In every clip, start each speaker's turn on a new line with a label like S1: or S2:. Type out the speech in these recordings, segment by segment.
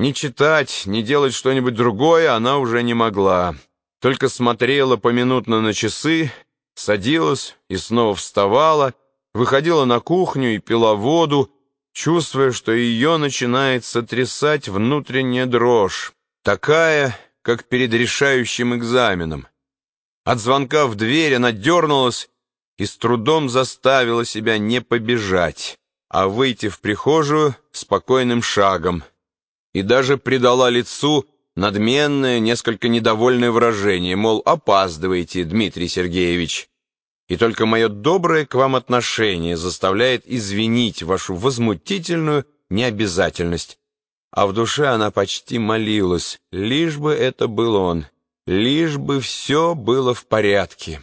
S1: Ни читать, ни делать что-нибудь другое она уже не могла. Только смотрела поминутно на часы, садилась и снова вставала, выходила на кухню и пила воду, чувствуя, что ее начинает сотрясать внутренняя дрожь, такая, как перед решающим экзаменом. От звонка в дверь она дернулась и с трудом заставила себя не побежать, а выйти в прихожую спокойным шагом, и даже придала лицу надменное, несколько недовольное выражение, мол, опаздываете, Дмитрий Сергеевич. И только мое доброе к вам отношение заставляет извинить вашу возмутительную необязательность. А в душе она почти молилась, лишь бы это был он, лишь бы все было в порядке.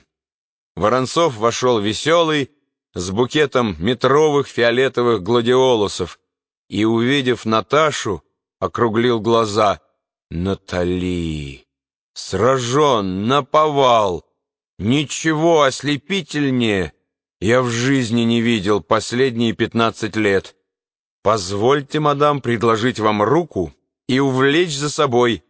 S1: Воронцов вошел веселый, с букетом метровых фиолетовых гладиолусов, и, увидев Наташу, округлил глаза. «Натали! Сражен, наповал! Ничего ослепительнее я в жизни не видел последние пятнадцать лет. Позвольте, мадам, предложить вам руку и увлечь за собой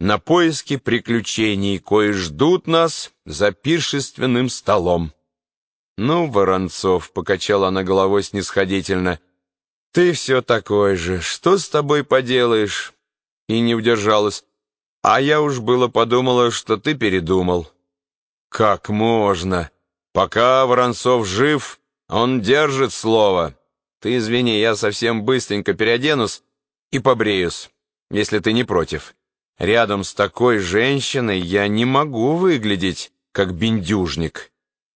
S1: на поиски приключений, кои ждут нас за пиршественным столом». «Ну, Воронцов», — покачала она головой снисходительно, — «ты все такой же, что с тобой поделаешь?» И не удержалась. «А я уж было подумала, что ты передумал». «Как можно? Пока Воронцов жив, он держит слово. Ты извини, я совсем быстренько переоденусь и побреюсь, если ты не против. Рядом с такой женщиной я не могу выглядеть, как бендюжник».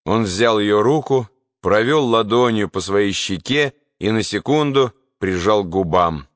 S1: Он взял ее руку, провел ладонью по своей щеке и на секунду прижал к губам.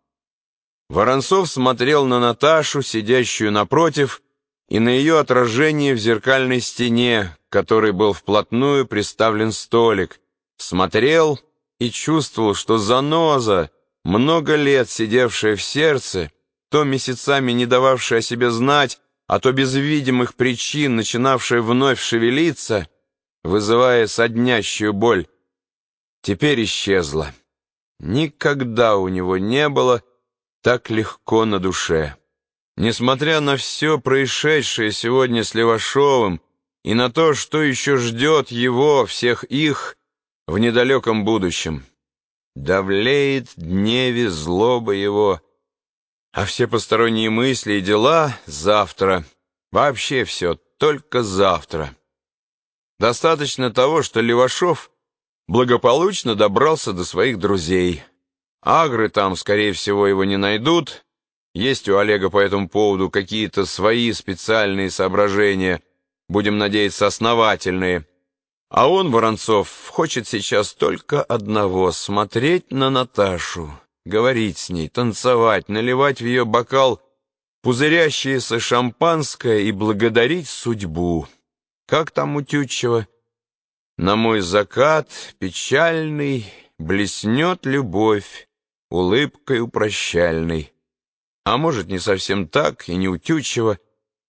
S1: Воронцов смотрел на Наташу, сидящую напротив, и на ее отражение в зеркальной стене, которой был вплотную приставлен столик. Смотрел и чувствовал, что заноза, много лет сидевшая в сердце, то месяцами не дававшая о себе знать, а то без видимых причин начинавшая вновь шевелиться — вызывая соднящую боль, теперь исчезла. Никогда у него не было так легко на душе. Несмотря на все происшедшее сегодня с Левашовым и на то, что еще ждет его, всех их, в недалеком будущем. Давлеет дневе злоба его, а все посторонние мысли и дела завтра. Вообще все только завтра. Достаточно того, что Левашов благополучно добрался до своих друзей. Агры там, скорее всего, его не найдут. Есть у Олега по этому поводу какие-то свои специальные соображения, будем надеяться, основательные. А он, Воронцов, хочет сейчас только одного — смотреть на Наташу, говорить с ней, танцевать, наливать в ее бокал пузырящееся шампанское и благодарить судьбу. Как там у Тютчева? На мой закат печальный Блеснет любовь улыбкой прощальной. А может, не совсем так и не у Тютчева,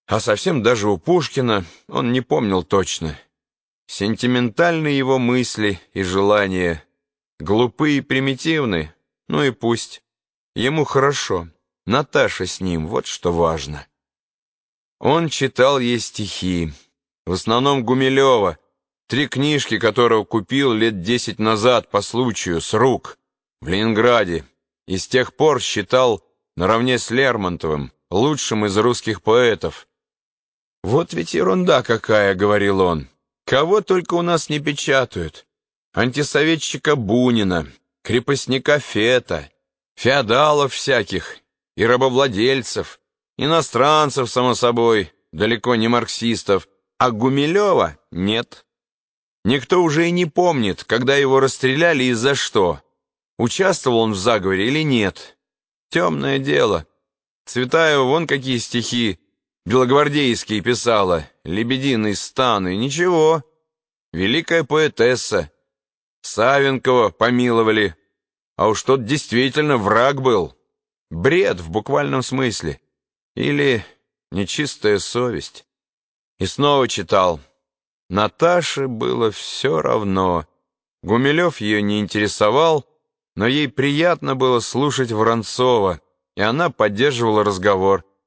S1: а совсем даже у Пушкина, он не помнил точно. Сентиментальны его мысли и желания, глупые и примитивны, ну и пусть. Ему хорошо, Наташа с ним, вот что важно. Он читал ей стихи, в основном Гумилева, три книжки которого купил лет десять назад по случаю, с рук, в Ленинграде, и с тех пор считал наравне с Лермонтовым лучшим из русских поэтов. «Вот ведь ерунда какая», — говорил он, — «кого только у нас не печатают. Антисоветчика Бунина, крепостника Фета, феодалов всяких и рабовладельцев, иностранцев, само собой, далеко не марксистов, а Гумилева нет. Никто уже и не помнит, когда его расстреляли и за что. Участвовал он в заговоре или нет. Темное дело. Цветаева вон какие стихи белогвардейские писала, лебединые станы, ничего. Великая поэтесса. Савенкова помиловали. А уж тот действительно враг был. Бред в буквальном смысле. Или нечистая совесть. И снова читал. Наташе было все равно. Гумилев ее не интересовал, но ей приятно было слушать Воронцова, и она поддерживала разговор.